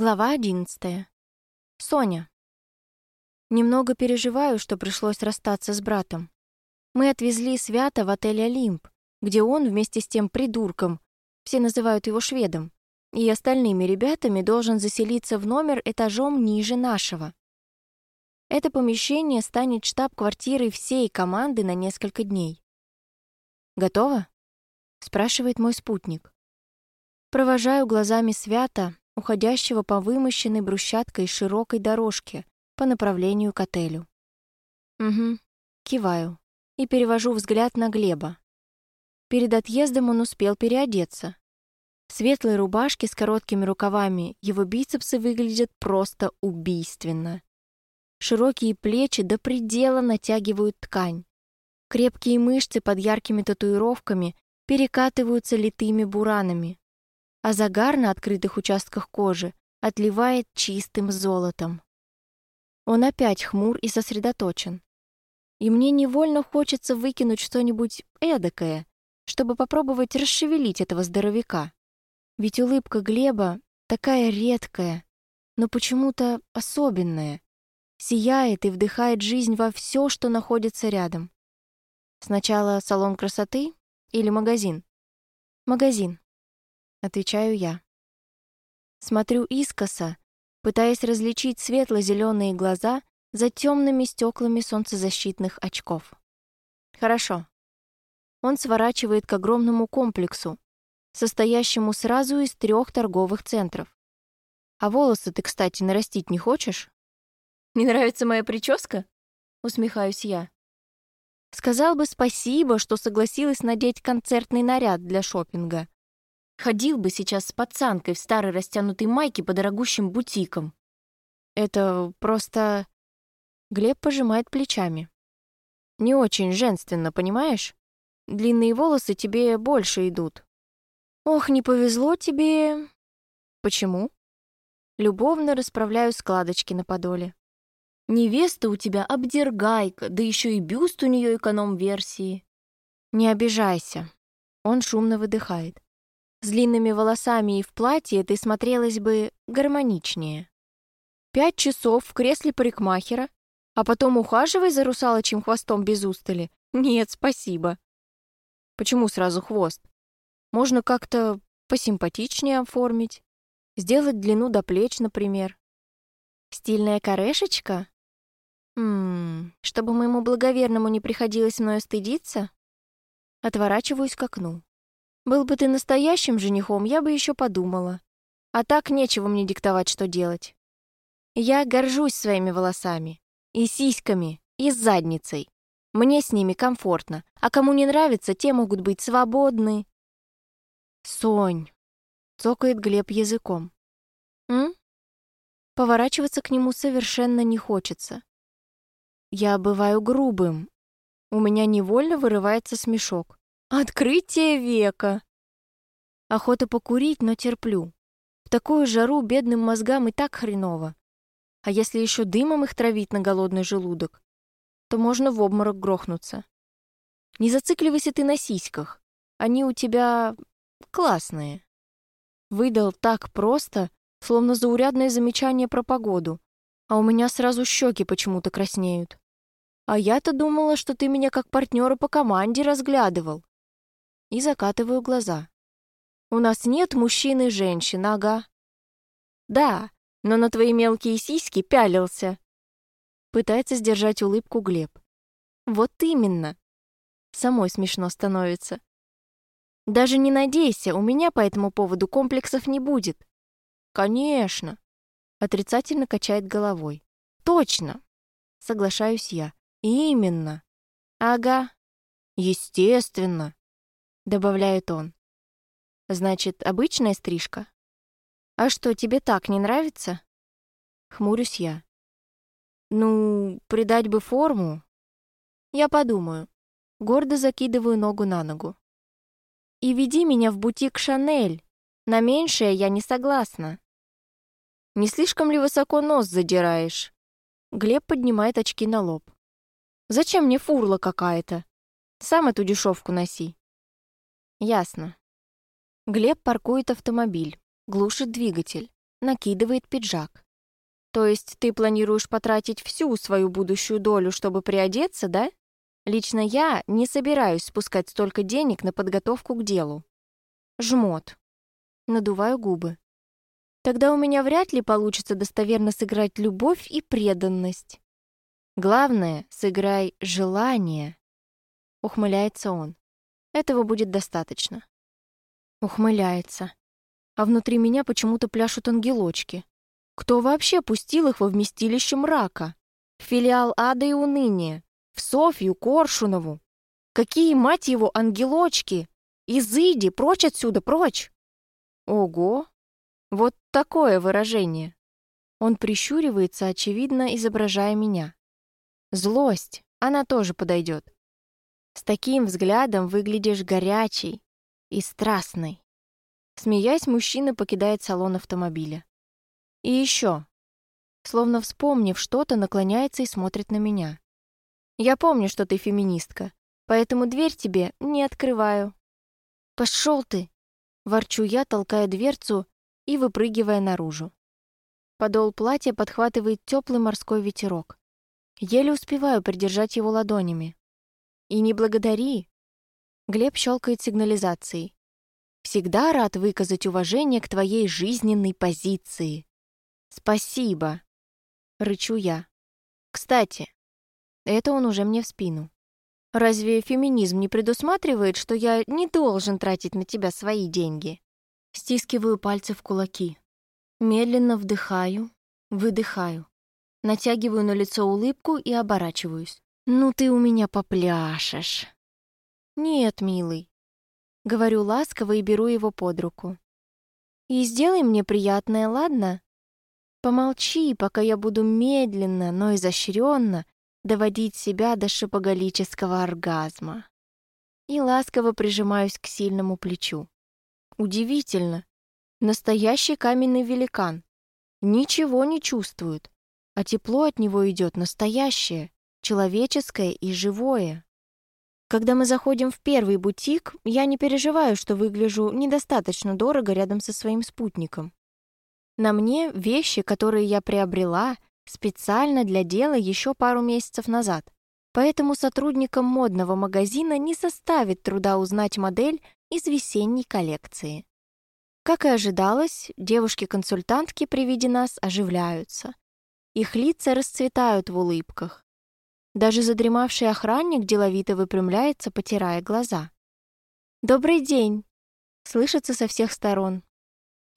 Глава одиннадцатая. Соня. Немного переживаю, что пришлось расстаться с братом. Мы отвезли Свята в отель «Олимп», где он вместе с тем придурком, все называют его шведом, и остальными ребятами должен заселиться в номер этажом ниже нашего. Это помещение станет штаб-квартирой всей команды на несколько дней. «Готово?» — спрашивает мой спутник. Провожаю глазами Свята, уходящего по вымощенной брусчаткой широкой дорожке по направлению к отелю. Угу, киваю и перевожу взгляд на Глеба. Перед отъездом он успел переодеться. В светлой рубашке с короткими рукавами его бицепсы выглядят просто убийственно. Широкие плечи до предела натягивают ткань. Крепкие мышцы под яркими татуировками перекатываются литыми буранами а загар на открытых участках кожи отливает чистым золотом. Он опять хмур и сосредоточен. И мне невольно хочется выкинуть что-нибудь эдакое, чтобы попробовать расшевелить этого здоровяка. Ведь улыбка Глеба такая редкая, но почему-то особенная, сияет и вдыхает жизнь во все, что находится рядом. Сначала салон красоты или магазин? Магазин. Отвечаю я. Смотрю искоса, пытаясь различить светло-зеленые глаза за темными стеклами солнцезащитных очков. Хорошо. Он сворачивает к огромному комплексу, состоящему сразу из трех торговых центров. А волосы ты, кстати, нарастить не хочешь? Не нравится моя прическа? Усмехаюсь я. Сказал бы спасибо, что согласилась надеть концертный наряд для шопинга. Ходил бы сейчас с пацанкой в старой растянутой майке по дорогущим бутикам. Это просто... Глеб пожимает плечами. Не очень женственно, понимаешь? Длинные волосы тебе больше идут. Ох, не повезло тебе... Почему? Любовно расправляю складочки на подоле. Невеста у тебя обдергайка, да еще и бюст у нее эконом-версии. Не обижайся. Он шумно выдыхает. С длинными волосами и в платье ты смотрелась бы гармоничнее. Пять часов в кресле парикмахера, а потом ухаживай за русалочьим хвостом без устали. Нет, спасибо. Почему сразу хвост? Можно как-то посимпатичнее оформить. Сделать длину до плеч, например. Стильная корешечка? Ммм, чтобы моему благоверному не приходилось мною стыдиться? Отворачиваюсь к окну. Был бы ты настоящим женихом, я бы еще подумала. А так нечего мне диктовать, что делать. Я горжусь своими волосами. И сиськами, и задницей. Мне с ними комфортно. А кому не нравится, те могут быть свободны. Сонь. Цокает Глеб языком. М? Поворачиваться к нему совершенно не хочется. Я бываю грубым. У меня невольно вырывается смешок. Открытие века. Охота покурить, но терплю. В такую жару бедным мозгам и так хреново. А если еще дымом их травить на голодный желудок, то можно в обморок грохнуться. Не зацикливайся ты на сиськах. Они у тебя классные. Выдал так просто, словно заурядное замечание про погоду. А у меня сразу щеки почему-то краснеют. А я-то думала, что ты меня как партнера по команде разглядывал и закатываю глаза. «У нас нет мужчин и женщин, ага». «Да, но на твои мелкие сиськи пялился». Пытается сдержать улыбку Глеб. «Вот именно». Самой смешно становится. «Даже не надейся, у меня по этому поводу комплексов не будет». «Конечно». Отрицательно качает головой. «Точно». Соглашаюсь я. «Именно». «Ага». «Естественно» добавляет он. Значит, обычная стрижка? А что, тебе так не нравится? Хмурюсь я. Ну, придать бы форму. Я подумаю. Гордо закидываю ногу на ногу. И веди меня в бутик Шанель. На меньшее я не согласна. Не слишком ли высоко нос задираешь? Глеб поднимает очки на лоб. Зачем мне фурла какая-то? Сам эту дешевку носи. Ясно. Глеб паркует автомобиль, глушит двигатель. накидывает пиджак. То есть ты планируешь потратить всю свою будущую долю, чтобы приодеться, да? Лично я не собираюсь спускать столько денег на подготовку к делу. Жмот. Надуваю губы. Тогда у меня вряд ли получится достоверно сыграть любовь и преданность. Главное, сыграй желание. Ухмыляется он. Этого будет достаточно. Ухмыляется. А внутри меня почему-то пляшут ангелочки. Кто вообще пустил их во вместилище мрака? В филиал ада и уныния? В Софью Коршунову? Какие, мать его, ангелочки? Изыди, прочь отсюда, прочь! Ого! Вот такое выражение. Он прищуривается, очевидно, изображая меня. Злость, она тоже подойдет. С таким взглядом выглядишь горячей и страстной. Смеясь, мужчина покидает салон автомобиля. И еще. Словно вспомнив что-то, наклоняется и смотрит на меня. Я помню, что ты феминистка, поэтому дверь тебе не открываю. Пошел ты! Ворчу я, толкая дверцу и выпрыгивая наружу. Подол платья подхватывает теплый морской ветерок. Еле успеваю придержать его ладонями. И не благодари. Глеб щелкает сигнализацией. Всегда рад выказать уважение к твоей жизненной позиции. «Спасибо!» — рычу я. «Кстати, это он уже мне в спину. Разве феминизм не предусматривает, что я не должен тратить на тебя свои деньги?» Стискиваю пальцы в кулаки. Медленно вдыхаю, выдыхаю. Натягиваю на лицо улыбку и оборачиваюсь. «Ну ты у меня попляшешь!» «Нет, милый», — говорю ласково и беру его под руку. «И сделай мне приятное, ладно? Помолчи, пока я буду медленно, но изощренно доводить себя до шипоголического оргазма. И ласково прижимаюсь к сильному плечу. Удивительно. Настоящий каменный великан. Ничего не чувствует, а тепло от него идет настоящее, человеческое и живое. Когда мы заходим в первый бутик, я не переживаю, что выгляжу недостаточно дорого рядом со своим спутником. На мне вещи, которые я приобрела специально для дела еще пару месяцев назад. Поэтому сотрудникам модного магазина не составит труда узнать модель из весенней коллекции. Как и ожидалось, девушки-консультантки при виде нас оживляются. Их лица расцветают в улыбках. Даже задремавший охранник деловито выпрямляется, потирая глаза. «Добрый день!» — слышится со всех сторон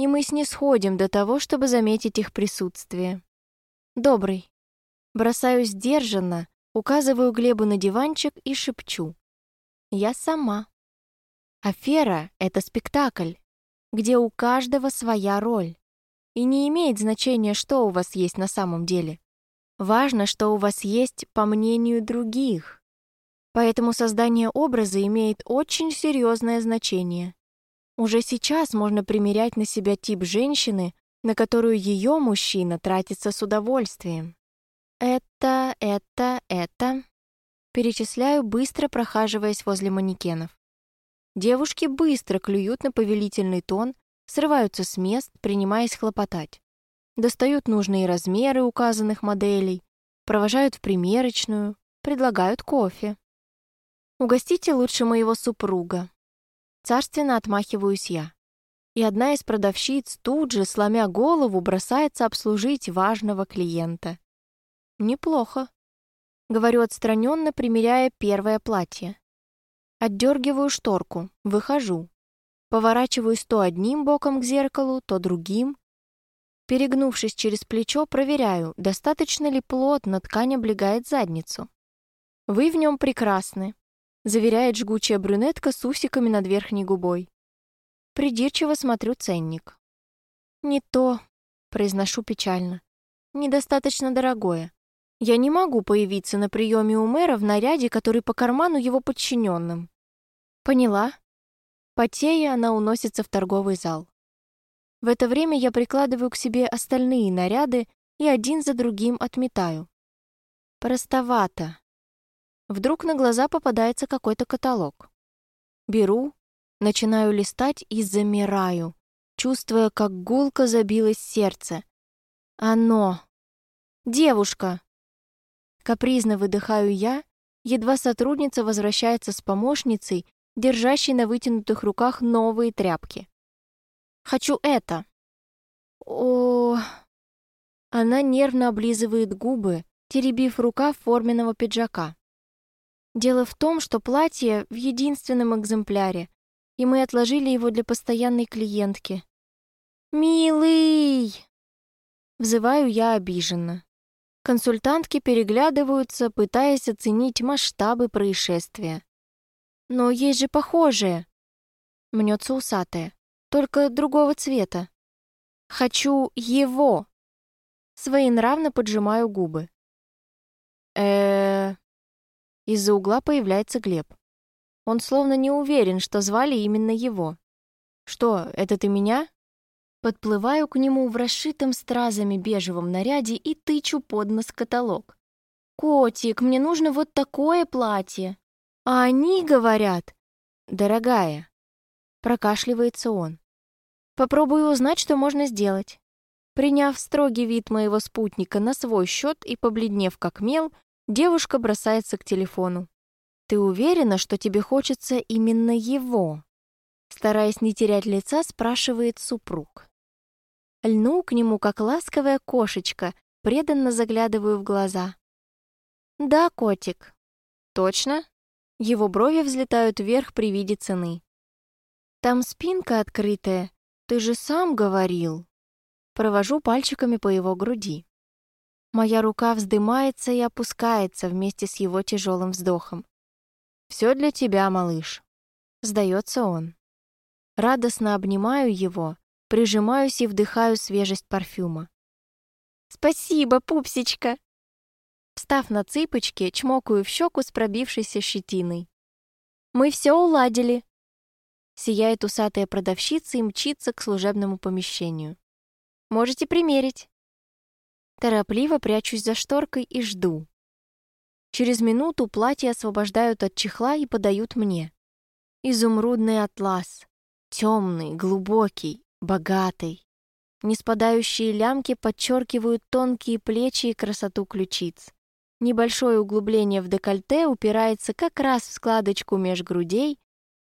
и мы снисходим до того, чтобы заметить их присутствие. «Добрый». Бросаю сдержанно, указываю Глебу на диванчик и шепчу. «Я сама». Афера — это спектакль, где у каждого своя роль. И не имеет значения, что у вас есть на самом деле. Важно, что у вас есть по мнению других. Поэтому создание образа имеет очень серьезное значение. Уже сейчас можно примерять на себя тип женщины, на которую ее мужчина тратится с удовольствием. Это, это, это. Перечисляю, быстро прохаживаясь возле манекенов. Девушки быстро клюют на повелительный тон, срываются с мест, принимаясь хлопотать. Достают нужные размеры указанных моделей, провожают в примерочную, предлагают кофе. Угостите лучше моего супруга, Царственно отмахиваюсь я. И одна из продавщиц тут же, сломя голову, бросается обслужить важного клиента. Неплохо. Говорю отстраненно, примеряя первое платье. Отдергиваю шторку, выхожу. Поворачиваюсь то одним боком к зеркалу, то другим. Перегнувшись через плечо, проверяю, достаточно ли плотно ткань облегает задницу. Вы в нем прекрасны, заверяет жгучая брюнетка с усиками над верхней губой. Придирчиво смотрю ценник. «Не то», — произношу печально. «Недостаточно дорогое. Я не могу появиться на приеме у мэра в наряде, который по карману его подчиненным». «Поняла». Потея, она уносится в торговый зал. В это время я прикладываю к себе остальные наряды и один за другим отметаю. Простовато. Вдруг на глаза попадается какой-то каталог. Беру, начинаю листать и замираю, чувствуя, как гулко забилось сердце. Оно. Девушка. Капризно выдыхаю я, едва сотрудница возвращается с помощницей, держащей на вытянутых руках новые тряпки. Хочу это. О, она нервно облизывает губы, теребив рукав форменного пиджака. Дело в том, что платье в единственном экземпляре, и мы отложили его для постоянной клиентки. «Милый!» Взываю я обиженно. Консультантки переглядываются, пытаясь оценить масштабы происшествия. «Но есть же похожие!» Мнется усатая, только другого цвета. «Хочу его!» Своенравно поджимаю губы. э Из-за угла появляется Глеб. Он словно не уверен, что звали именно его. «Что, это ты меня?» Подплываю к нему в расшитом стразами бежевом наряде и тычу под нос каталог. «Котик, мне нужно вот такое платье!» А они говорят... «Дорогая!» Прокашливается он. «Попробую узнать, что можно сделать». Приняв строгий вид моего спутника на свой счет и побледнев как мел, девушка бросается к телефону. «Ты уверена, что тебе хочется именно его?» Стараясь не терять лица, спрашивает супруг. Льну к нему, как ласковая кошечка, преданно заглядываю в глаза. «Да, котик». «Точно?» Его брови взлетают вверх при виде цены. «Там спинка открытая, ты же сам говорил». Провожу пальчиками по его груди. Моя рука вздымается и опускается вместе с его тяжелым вздохом. «Все для тебя, малыш», — сдается он. Радостно обнимаю его, прижимаюсь и вдыхаю свежесть парфюма. «Спасибо, пупсечка!» Встав на цыпочки, чмокаю в щеку с пробившейся щетиной. «Мы все уладили!» Сияет усатая продавщица и мчится к служебному помещению. Можете примерить». Торопливо прячусь за шторкой и жду. Через минуту платье освобождают от чехла и подают мне. Изумрудный атлас. Темный, глубокий, богатый. Неспадающие лямки подчеркивают тонкие плечи и красоту ключиц. Небольшое углубление в декольте упирается как раз в складочку меж грудей,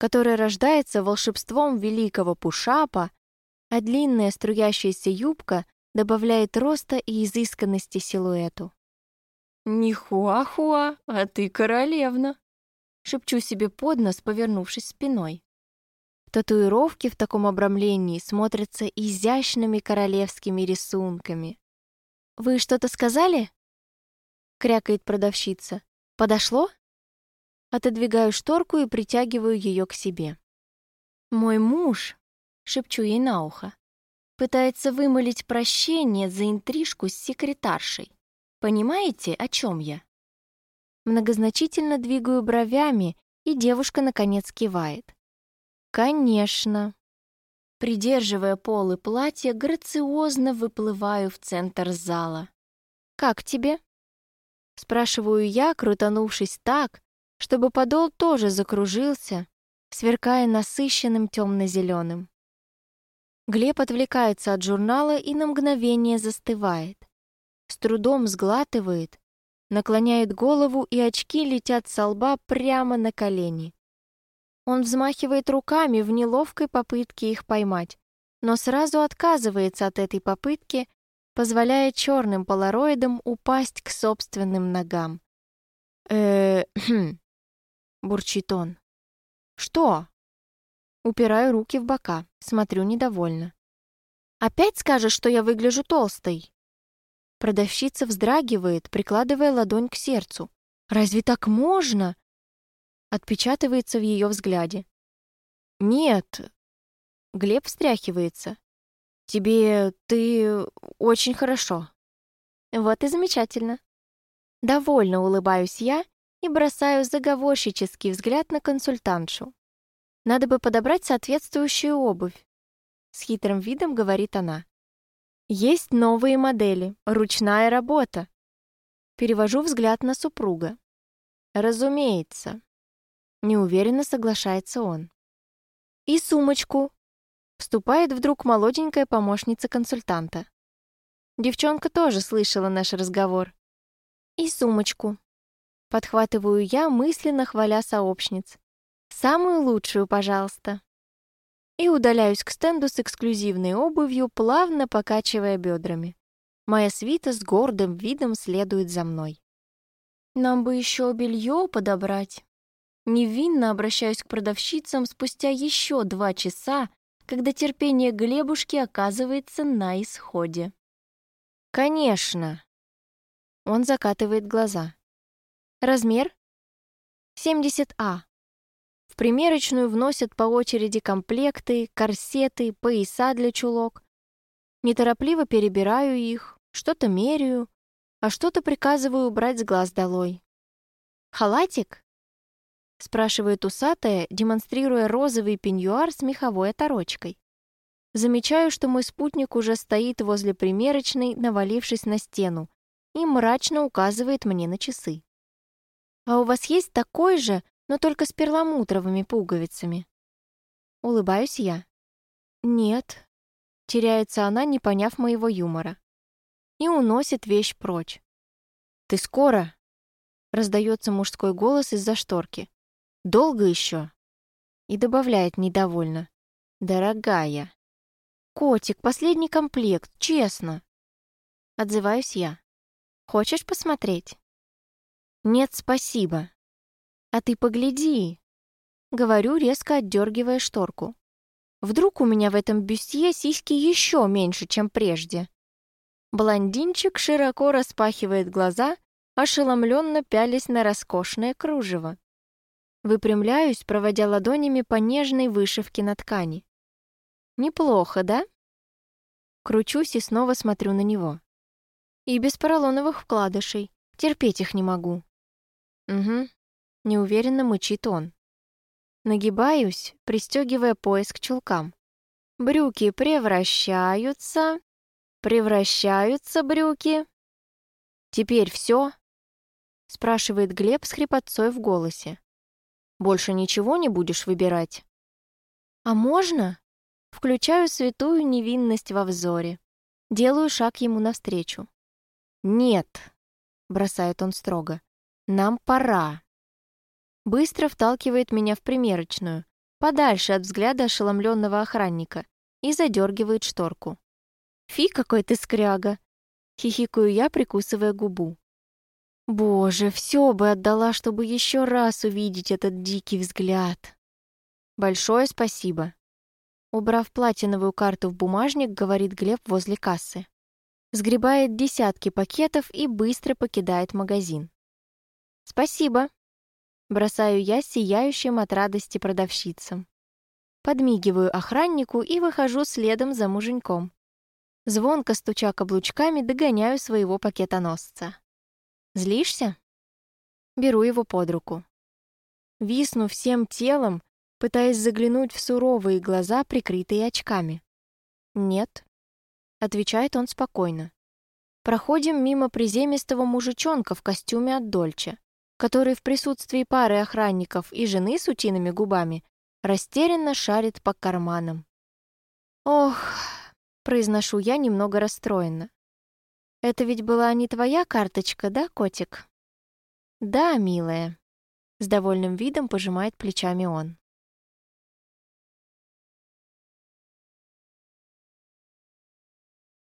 которая рождается волшебством великого пушапа а длинная струящаяся юбка добавляет роста и изысканности силуэту. «Нихуа-хуа, а ты королевна!» Шепчу себе под нос, повернувшись спиной. Татуировки в таком обрамлении смотрятся изящными королевскими рисунками. «Вы что-то сказали?» Крякает продавщица. «Подошло?» Отодвигаю шторку и притягиваю ее к себе. Мой муж шепчу ей на ухо. Пытается вымолить прощение за интрижку с секретаршей. Понимаете, о чем я? Многозначительно двигаю бровями, и девушка наконец кивает. Конечно. Придерживая полы платья, грациозно выплываю в центр зала. «Как тебе?» Спрашиваю я, крутанувшись так, чтобы подол тоже закружился, сверкая насыщенным темно-зеленым. Глеб отвлекается от журнала и на мгновение застывает. С трудом сглатывает, наклоняет голову, и очки летят со лба прямо на колени. Он взмахивает руками в неловкой попытке их поймать, но сразу отказывается от этой попытки, позволяя черным полароидам упасть к собственным ногам. э бурчит он. «Что?» Упираю руки в бока, смотрю недовольно. «Опять скажешь, что я выгляжу толстой?» Продавщица вздрагивает, прикладывая ладонь к сердцу. «Разве так можно?» Отпечатывается в ее взгляде. «Нет». Глеб встряхивается. «Тебе... ты... очень хорошо». «Вот и замечательно». Довольно улыбаюсь я и бросаю заговорщический взгляд на консультантшу. Надо бы подобрать соответствующую обувь. С хитрым видом говорит она. Есть новые модели, ручная работа. Перевожу взгляд на супруга. Разумеется. Неуверенно соглашается он. И сумочку. Вступает вдруг молоденькая помощница консультанта. Девчонка тоже слышала наш разговор. И сумочку. Подхватываю я, мысленно хваля сообщниц. Самую лучшую, пожалуйста. И удаляюсь к стенду с эксклюзивной обувью, плавно покачивая бедрами. Моя свита с гордым видом следует за мной. Нам бы еще белье подобрать. Невинно обращаюсь к продавщицам спустя еще два часа, когда терпение Глебушки оказывается на исходе. «Конечно!» Он закатывает глаза. «Размер?» «70А». В примерочную вносят по очереди комплекты, корсеты, пояса для чулок. Неторопливо перебираю их, что-то меряю, а что-то приказываю убрать с глаз долой. «Халатик?» спрашивает усатая, демонстрируя розовый пеньюар с меховой оторочкой. Замечаю, что мой спутник уже стоит возле примерочной, навалившись на стену, и мрачно указывает мне на часы. «А у вас есть такой же, но только с перламутровыми пуговицами?» Улыбаюсь я. «Нет», — теряется она, не поняв моего юмора. И уносит вещь прочь. «Ты скоро?» — раздается мужской голос из-за шторки. Долго еще?» И добавляет недовольно. «Дорогая». «Котик, последний комплект, честно». Отзываюсь я. «Хочешь посмотреть?» «Нет, спасибо». «А ты погляди», — говорю, резко отдергивая шторку. «Вдруг у меня в этом бюстье сиськи еще меньше, чем прежде?» Блондинчик широко распахивает глаза, ошеломленно пялись на роскошное кружево. Выпрямляюсь, проводя ладонями по нежной вышивке на ткани. Неплохо, да? Кручусь и снова смотрю на него. И без поролоновых вкладышей. Терпеть их не могу. Угу. Неуверенно мычит он. Нагибаюсь, пристегивая пояс к чулкам. Брюки превращаются... Превращаются брюки. Теперь все? Спрашивает Глеб с хрипотцой в голосе. Больше ничего не будешь выбирать? А можно? Включаю святую невинность во взоре. Делаю шаг ему навстречу. «Нет», — бросает он строго, — «нам пора». Быстро вталкивает меня в примерочную, подальше от взгляда ошеломленного охранника, и задергивает шторку. «Фи, какой ты скряга!» — хихикаю я, прикусывая губу. Боже, все бы отдала, чтобы еще раз увидеть этот дикий взгляд. Большое спасибо. Убрав платиновую карту в бумажник, говорит Глеб возле кассы. Сгребает десятки пакетов и быстро покидает магазин. Спасибо. Бросаю я сияющим от радости продавщицам. Подмигиваю охраннику и выхожу следом за муженьком. Звонко стуча каблучками, догоняю своего пакетоносца. Злишься? Беру его под руку. Висну всем телом, пытаясь заглянуть в суровые глаза, прикрытые очками. «Нет», — отвечает он спокойно. Проходим мимо приземистого мужичонка в костюме от Дольче, который в присутствии пары охранников и жены с утиными губами растерянно шарит по карманам. «Ох», — произношу я немного расстроенно. Это ведь была не твоя карточка, да, котик? Да, милая. С довольным видом пожимает плечами он.